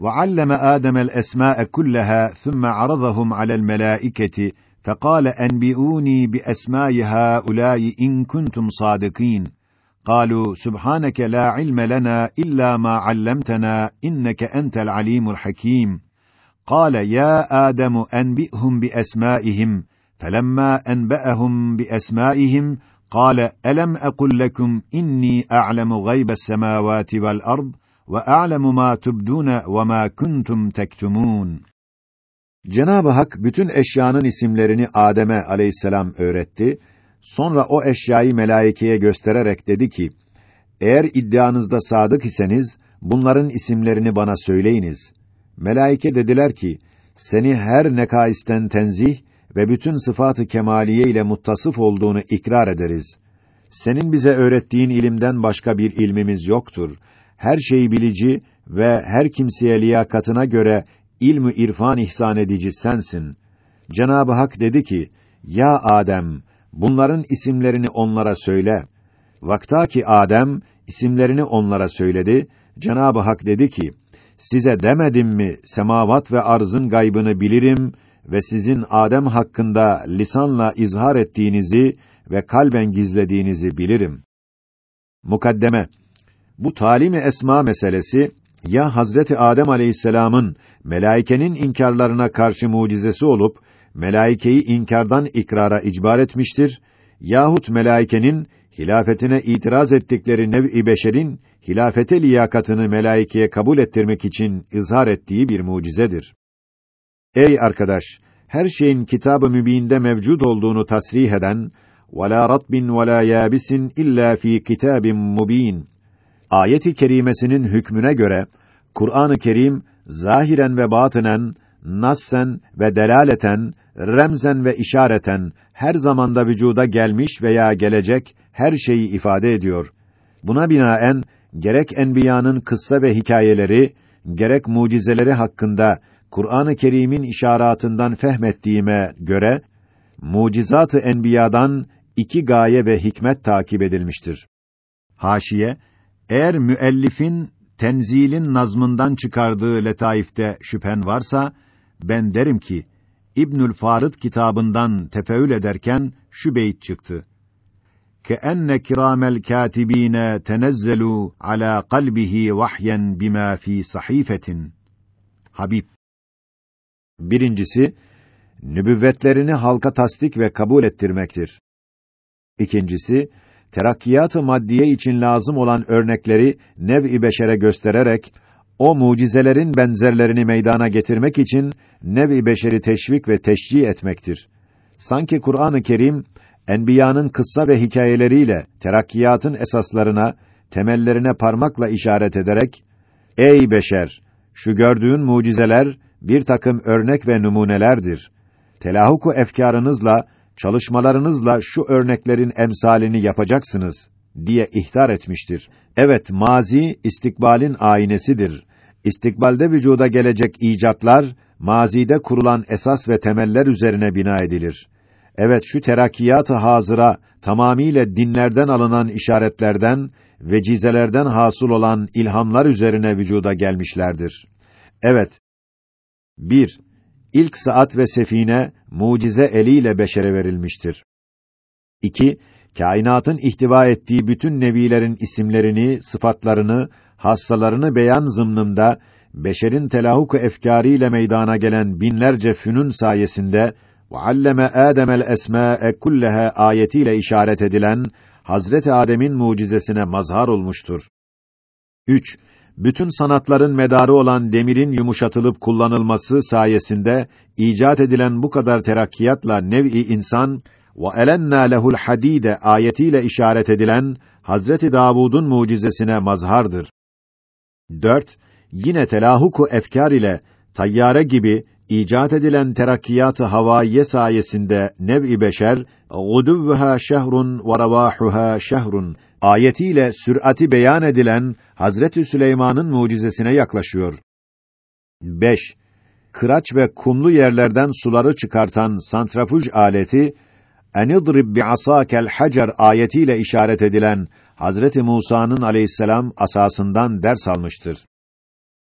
وعلم آدم الأسماء كلها ثم عرضهم على الملائكة فقال أنبئوني بأسماء هؤلاء إن كنتم صادقين. قالوا سبحانك لا علم لنا إلا ما علمتنا إنك أنت العليم الحكيم. قال يا آدم أنبئهم بأسمائهم. فلما أنبأهم بأسمائهم قال ألم أقل لكم إني أعلم غيب السماوات والأرض ve a'lemu ma tubdun ve ma kuntum tektumun. Cenab-ı Hak bütün eşyanın isimlerini Adem'e aleyhisselam öğretti. Sonra o eşyayı melaikeye göstererek dedi ki: Eğer iddianızda sadık iseniz bunların isimlerini bana söyleyiniz. Melaike dediler ki: Seni her nekaisten tenzih ve bütün sıfatı kemaliye ile muttasıf olduğunu ikrar ederiz. Senin bize öğrettiğin ilimden başka bir ilmimiz yoktur. Her şeyi bilici ve her kimseye liyakatına göre ilmü irfan ihsan edici sensin. Cenab-ı Hak dedi ki: Ya Adem, bunların isimlerini onlara söyle. Vakta ki Adem isimlerini onlara söyledi, Cenab-ı Hak dedi ki: Size demedim mi semavat ve arzın gaybını bilirim ve sizin Adem hakkında lisanla izhar ettiğinizi ve kalben gizlediğinizi bilirim. Mukaddeme Bu talimi esma meselesi ya Hazreti Adem Aleyhisselam'ın melaikenin inkarlarına karşı mucizesi olup melaikeyi inkardan ikrara icbar etmiştir yahut melaikenin hilafetine itiraz ettikleri nev'i beşerin hilafete liyakatını melaikeye kabul ettirmek için izhar ettiği bir mucizedir. Ey arkadaş, her şeyin kitab-ı mübinde mevcud olduğunu tasrih eden وَلَا رَطْبٍ وَلَا يَابِسٍ illa fi kitabin mubin. Ayet-i kerimesinin hükmüne göre Kur'an-ı Kerim zahiren ve batınen, nassen ve delaleten, remzen ve işareten her zamanda vücuda gelmiş veya gelecek her şeyi ifade ediyor. Buna binaen gerek enbiyanın kıssa ve hikayeleri, gerek mucizeleri hakkında Kur'an-ı Kerim'in işaratından fehmettiğime göre mucizat-ı enbiyadan iki gaye ve hikmet takip edilmiştir. Haşiye eğer müellifin tenzilin nazmından çıkardığı letaifte şüphen varsa ben derim ki İbnül Farid kitabından tefeül ederken şu beyit çıktı. Ke enne kiramel katibine tenezzelu ala kalbihi vahyen bima fi sahifetin. Habib. Birincisi nübüvvetlerini halka tasdik ve kabul ettirmektir. İkincisi terakkiyat-ı maddiye için lazım olan örnekleri nev-i beşere göstererek o mucizelerin benzerlerini meydana getirmek için nev-i beşeri teşvik ve teşcih etmektir. Sanki Kur'an-ı Kerim enbiyanın kıssa ve hikayeleriyle terakkiyatın esaslarına, temellerine parmakla işaret ederek ey beşer şu gördüğün mucizeler bir takım örnek ve numunelerdir. Telahuku efkarınızla, çalışmalarınızla şu örneklerin emsalini yapacaksınız diye ihtar etmiştir. Evet, mazi istikbalin aynesidir. İstikbalde vücuda gelecek icatlar mazide kurulan esas ve temeller üzerine bina edilir. Evet şu terakkiyat-ı hazıra tamamiyle dinlerden alınan işaretlerden ve cizelerden hasıl olan ilhamlar üzerine vücuda gelmişlerdir. Evet. 1. İlk saat ve sefine mucize eliyle beşere verilmiştir. 2. Kainatın ihtiva ettiği bütün nevilerin isimlerini, sıfatlarını, hassalarını beyan zımnında beşerin telahuk efkârı ile meydana gelen binlerce fünün sayesinde ve alleme Adem'el esma'e kullaha ayetiyle işaret edilen Hazreti Adem'in mucizesine mazhar olmuştur. 3. Bütün sanatların medarı olan demirin yumuşatılıp kullanılması sayesinde icat edilen bu kadar terakkiyatla nev'i insan ve elenna lehul hadide ayetiyle işaret edilen Hazreti Davud'un mucizesine mazhardır. 4. Yine telahuku efkar ile tayyare gibi icat edilen terakkiyat-ı havaiye sayesinde nev'i beşer guduvha şehrun ve ravahuha şehrun ayetiyle sürati beyan edilen Hazreti Süleyman'ın mucizesine yaklaşıyor. 5. Kıraç ve kumlu yerlerden suları çıkartan santrafuj aleti enidrib bi'asakel hacer ayetiyle işaret edilen Hazreti Musa'nın aleyhisselam asasından ders almıştır.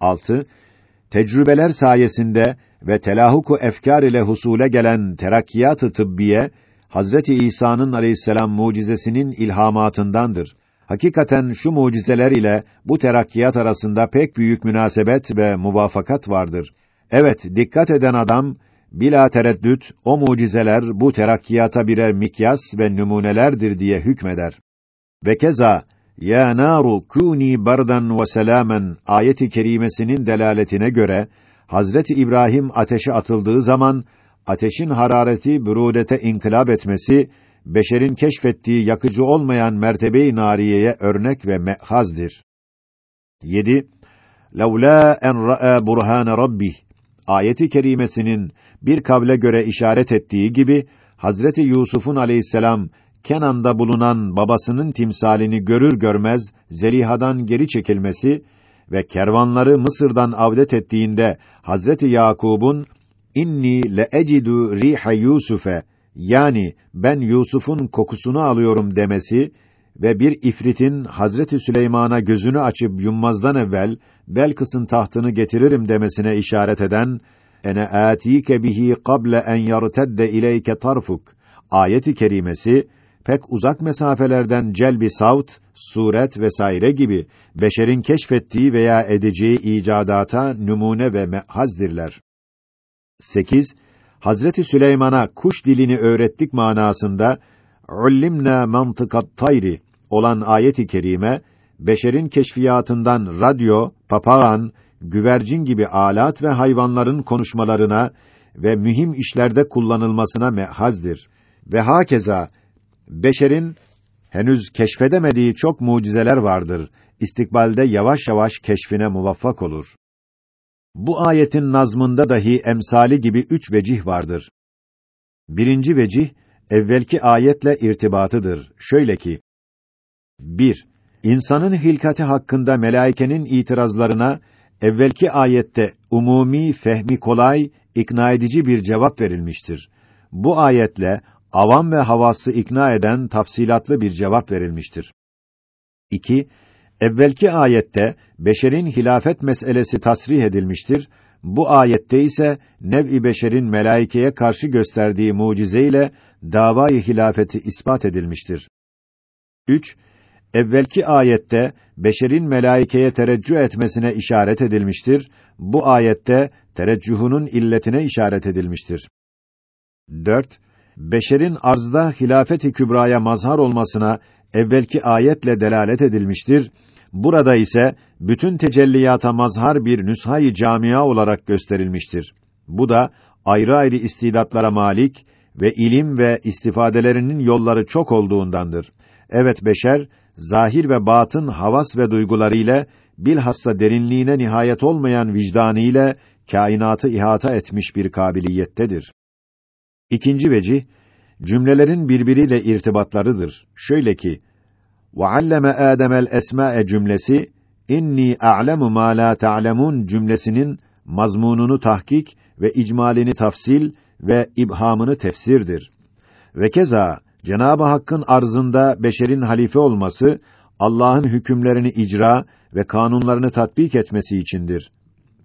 6. tecrübeler sayesinde ve telahuku efkar ile husule gelen terakkiyat-ı tıbbiye Hazreti İsa'nın aleyhisselam mucizesinin ilhamatındandır. Hakikaten şu mucizeler ile bu terakkiyat arasında pek büyük münasebet ve muvafakat vardır. Evet, dikkat eden adam bila tereddüt o mucizeler bu terakkiyata birer mikyas ve numunelerdir diye hükmeder. Ve keza ya naru kuni bardan ve selamen ayeti kerimesinin delaletine göre Hazreti İbrahim ateşe atıldığı zaman ateşin harareti bürudete inkılap etmesi beşerin keşfettiği yakıcı olmayan mertebe-i nariyeye örnek ve mehazdır. 7. Laula en ra'a burhan rabbih ayeti kerimesinin bir kavle göre işaret ettiği gibi Hazreti Yusuf'un aleyhisselam Kenan'da bulunan babasının timsalini görür görmez Zeliha'dan geri çekilmesi ve kervanları Mısır'dan avdet ettiğinde Hazreti Yakub'un inni le ecidu riha Yusufe yani ben Yusuf'un kokusunu alıyorum demesi ve bir ifritin Hazreti Süleyman'a gözünü açıp yummazdan evvel Belkıs'ın tahtını getiririm demesine işaret eden ene atike bihi qabla en yertedde ileyke tarfuk ayeti kerimesi pek uzak mesafelerden celbi savt, suret vesaire gibi beşerin keşfettiği veya edeceği icadata numune ve mehazdirler. 8. Hazreti Süleyman'a kuş dilini öğrettik manasında ullimna mantıkat tayri olan ayeti kerime beşerin keşfiyatından radyo, papağan, güvercin gibi alat ve hayvanların konuşmalarına ve mühim işlerde kullanılmasına mehazdir. Ve hakeza beşerin henüz keşfedemediği çok mucizeler vardır. İstikbalde yavaş yavaş keşfine muvaffak olur. Bu ayetin nazmında dahi emsali gibi üç vecih vardır. Birinci vecih, evvelki ayetle irtibatıdır. Şöyle ki, 1. İnsanın hilkati hakkında melaikenin itirazlarına evvelki ayette umumi, fehmi kolay, ikna edici bir cevap verilmiştir. Bu ayetle avam ve havası ikna eden tafsilatlı bir cevap verilmiştir. 2. Evvelki ayette beşerin hilafet meselesi tasrih edilmiştir. Bu ayette ise nev-i beşerin melaikeye karşı gösterdiği mucize ile davayı hilafeti ispat edilmiştir. 3. Evvelki ayette beşerin melaikeye tereccüh etmesine işaret edilmiştir. Bu ayette tereccühünün illetine işaret edilmiştir. 4. Beşerin arzda hilafet-i kübraya mazhar olmasına evvelki ayetle delalet edilmiştir. Burada ise bütün tecelliyata mazhar bir nüshayı camia olarak gösterilmiştir. Bu da ayrı ayrı istidatlara malik ve ilim ve istifadelerinin yolları çok olduğundandır. Evet beşer zahir ve batın havas ve duyguları ile bilhassa derinliğine nihayet olmayan vicdanı ile kainatı ihata etmiş bir kabiliyettedir. İkinci vecih cümlelerin birbiriyle irtibatlarıdır. Şöyle ki: "Ve alleme Adem'el esma'e" cümlesi "İnni a'lemu ma la ta'lemun" cümlesinin mazmununu tahkik ve icmalini tafsil ve ibhamını tefsirdir. Ve keza Cenab-ı Hakk'ın arzında beşerin halife olması Allah'ın hükümlerini icra ve kanunlarını tatbik etmesi içindir.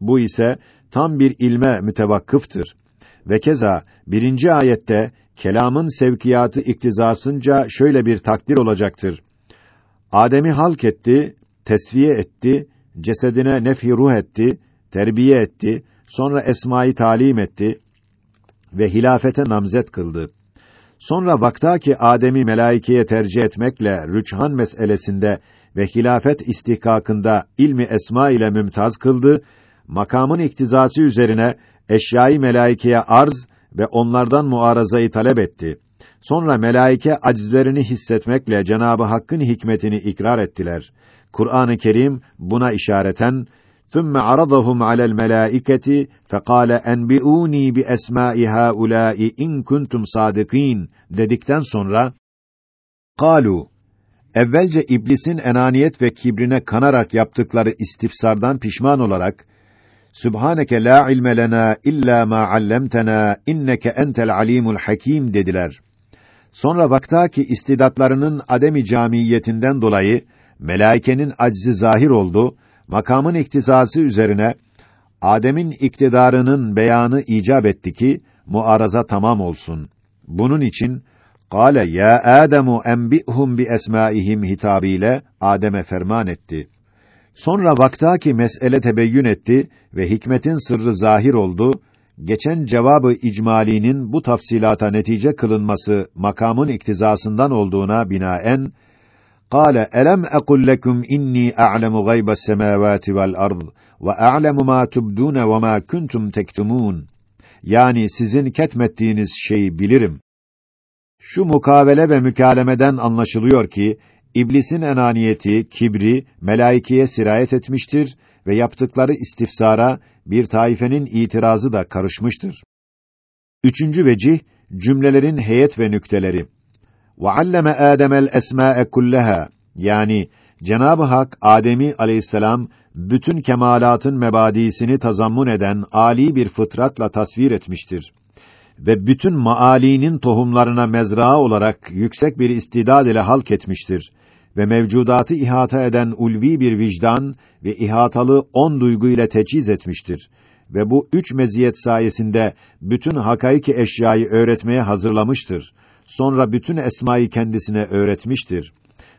Bu ise tam bir ilme mütevakkıftır. Ve keza birinci ayette kelamın sevkiyatı iktizasınca şöyle bir takdir olacaktır. Adem'i halk etti, tesviye etti, cesedine nefhi ruh etti, terbiye etti, sonra esmayı talim etti ve hilafete namzet kıldı. Sonra vakta ki Adem'i melaikeye tercih etmekle rüçhan meselesinde ve hilafet istihkakında ilmi esma ile mümtaz kıldı, makamın iktizası üzerine eşyayı melaikeye arz ve onlardan muarazayı talep etti. Sonra melaike acizlerini hissetmekle Cenabı Hakk'ın hikmetini ikrar ettiler. Kur'an-ı Kerim buna işareten ثُمَّ عَرَضَهُمْ عَلَى الْمَلَائِكَةِ فَقَالَ اَنْبِئُونِي بِأَسْمَاءِ هَؤُلَاءِ اِنْ كُنْتُمْ صَادِقِينَ dedikten sonra قَالُوا Evvelce iblisin enaniyet ve kibrine kanarak yaptıkları istifsardan pişman olarak Sübhaneke la ilme lena illa ma allamtena inneke entel alimul hakim dediler. Sonra vakta ki istidatlarının ademi camiyetinden dolayı melaikenin aczi zahir oldu, makamın iktizası üzerine Adem'in iktidarının beyanı icap etti ki muaraza tamam olsun. Bunun için Kale ya Ademu enbi'hum bi esmaihim hitabıyla Adem'e ferman etti. Sonra vaktaki mesele tebeyyün etti ve hikmetin sırrı zahir oldu Geçen cevabı icmalinin bu tafsilata netice kılınması makamın iktizasından olduğuna binaen قال ألم أقل لكم إني أعلم غيب السماوات والأرض وأعلم ما تبدون وما كنتم تكتمون yani sizin ketmettiğiniz şeyi bilirim. Şu mukavele ve mükalemeden anlaşılıyor ki iblisin enaniyeti, kibri melaikeye sirayet etmiştir ve yaptıkları istifsara bir taifenin itirazı da karışmıştır. Üçüncü vecih cümlelerin heyet ve nükteleri. وَعَلَّمَ آدَمَ الْأَسْمَاءَ كُلَّهَا Yani Cenab-ı Hak Adem'i aleyhisselam bütün kemalatın mebadisini tazammun eden ali bir fıtratla tasvir etmiştir ve bütün maalinin tohumlarına mezraa olarak yüksek bir istidad ile halk etmiştir ve mevcudatı ihata eden ulvi bir vicdan ve ihatalı on duygu ile teçhiz etmiştir ve bu üç meziyet sayesinde bütün hakaiki eşyayı öğretmeye hazırlamıştır. Sonra bütün esmayı kendisine öğretmiştir.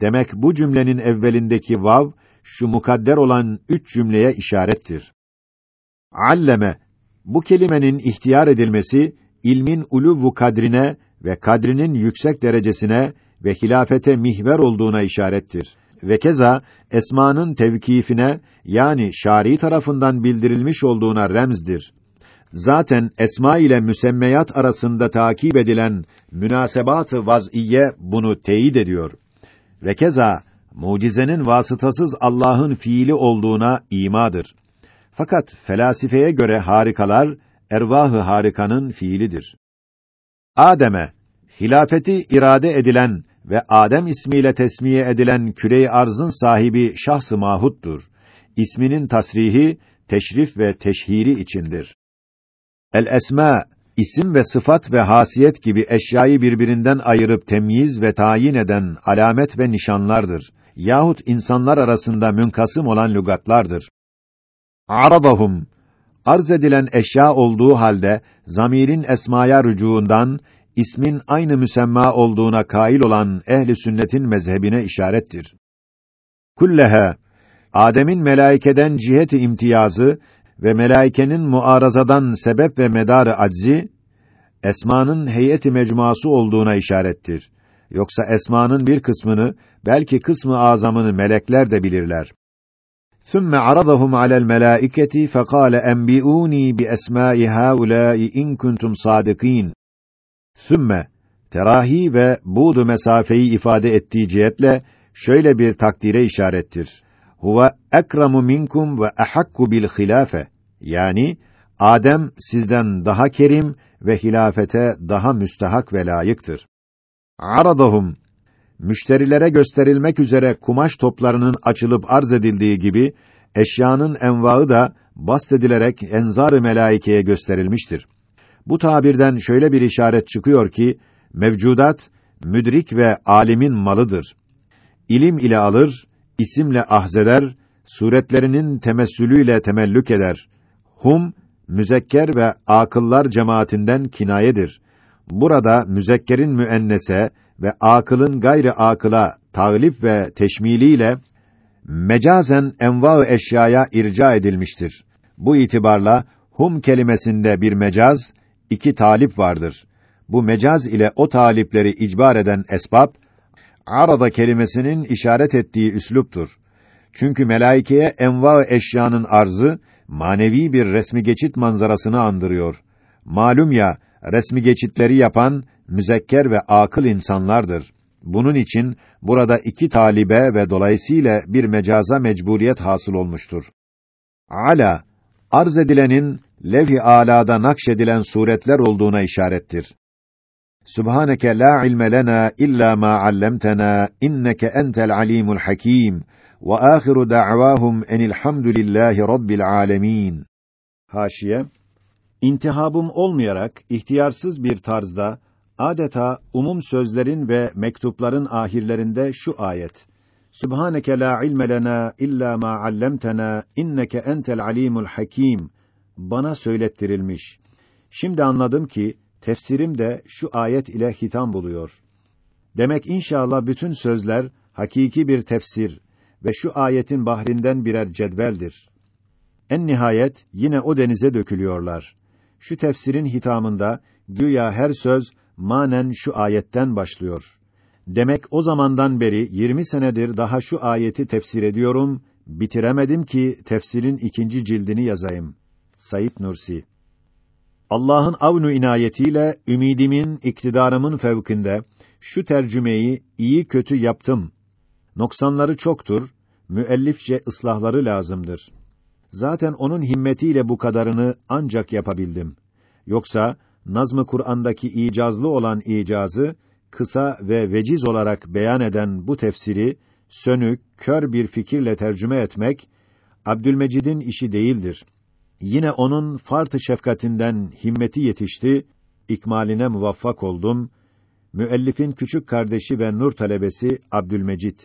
Demek bu cümlenin evvelindeki vav şu mukadder olan üç cümleye işarettir. Alleme bu kelimenin ihtiyar edilmesi ilmin uluvu kadrine ve kadrinin yüksek derecesine ve hilafete mihver olduğuna işarettir. Ve keza esmanın tevkifine yani şari tarafından bildirilmiş olduğuna remzdir. Zaten esma ile müsemmeyat arasında takip edilen münasebat-ı vaz'iye bunu teyit ediyor. Ve keza mucizenin vasıtasız Allah'ın fiili olduğuna imadır. Fakat felasifeye göre harikalar ervahı harikanın fiilidir. Adem'e hilafeti irade edilen ve Adem ismiyle tesmiye edilen küre arzın sahibi şahs-ı mahuttur. İsminin tasrihi teşrif ve teşhiri içindir. El esma isim ve sıfat ve hasiyet gibi eşyayı birbirinden ayırıp temyiz ve tayin eden alamet ve nişanlardır. Yahut insanlar arasında münkasım olan lügatlardır. Arabahum arz edilen eşya olduğu halde zamirin esmaya rücuundan ismin aynı müsemma olduğuna kail olan ehli sünnetin mezhebine işarettir. Kulleha Adem'in melaikeden ciheti imtiyazı ve melaikenin muarazadan sebep ve medarı aczi esmanın heyeti mecmuası olduğuna işarettir. Yoksa esmanın bir kısmını belki kısmı azamını melekler de bilirler. ثُمَّ عَرَضَهُمْ عَلَى الْمَلَائِكَةِ فَقَالَ أَنْبِئُونِي بِأَسْمَاءِ هَؤُلَاءِ إِنْ كُنْتُمْ صَادِقِينَ Sümme terahi ve buğdu mesafeyi ifade ettiği cihetle şöyle bir takdire işarettir. Huve ekramu minkum ve ahakku bil hilafe. Yani Adem sizden daha kerim ve hilafete daha müstahak ve layıktır. Aradahum müşterilere gösterilmek üzere kumaş toplarının açılıp arz edildiği gibi eşyanın envaı da bastedilerek enzar-ı melaikeye gösterilmiştir. Bu tabirden şöyle bir işaret çıkıyor ki mevcudat müdrik ve alimin malıdır. İlim ile alır, isimle ahzeder, suretlerinin temessülüyle temellük eder. Hum müzekker ve akıllar cemaatinden kinayedir. Burada müzekkerin müennese ve akılın gayri akıla tağlip ve teşmiliyle mecazen enva eşyaya irca edilmiştir. Bu itibarla hum kelimesinde bir mecaz, iki talip vardır. Bu mecaz ile o talipleri icbar eden esbab, arada kelimesinin işaret ettiği üsluptur. Çünkü melaikeye enva eşyanın arzı, manevi bir resmi geçit manzarasını andırıyor. Malum ya, resmi geçitleri yapan, müzekker ve akıl insanlardır. Bunun için burada iki talibe ve dolayısıyla bir mecaza mecburiyet hasıl olmuştur. Ala arz edilenin levh-i alada nakşedilen suretler olduğuna işarettir. Subhaneke la ilme lena illa ma allamtana inneke entel alimul hakim ve ahiru da'vahum enil hamdülillahi rabbil alamin. Haşiye İntihabım olmayarak ihtiyarsız bir tarzda adeta umum sözlerin ve mektupların ahirlerinde şu ayet Subhaneke la ilme lena illa ma allamtana inneke entel alimul hakim bana söylettirilmiş. Şimdi anladım ki tefsirim de şu ayet ile hitam buluyor. Demek inşallah bütün sözler hakiki bir tefsir ve şu ayetin bahrinden birer cedveldir. En nihayet yine o denize dökülüyorlar. Şu tefsirin hitamında güya her söz manen şu ayetten başlıyor. Demek o zamandan beri 20 senedir daha şu ayeti tefsir ediyorum, bitiremedim ki tefsirin ikinci cildini yazayım. Said Nursi Allah'ın avnu inayetiyle ümidimin, iktidarımın fevkinde şu tercümeyi iyi kötü yaptım. Noksanları çoktur, müellifçe ıslahları lazımdır. Zaten onun himmetiyle bu kadarını ancak yapabildim. Yoksa Nazm-ı Kur'an'daki icazlı olan icazı kısa ve veciz olarak beyan eden bu tefsiri sönük, kör bir fikirle tercüme etmek Abdülmecid'in işi değildir. Yine onun fart-ı şefkatinden himmeti yetişti, ikmaline muvaffak oldum. Müellifin küçük kardeşi ve nur talebesi Abdülmecid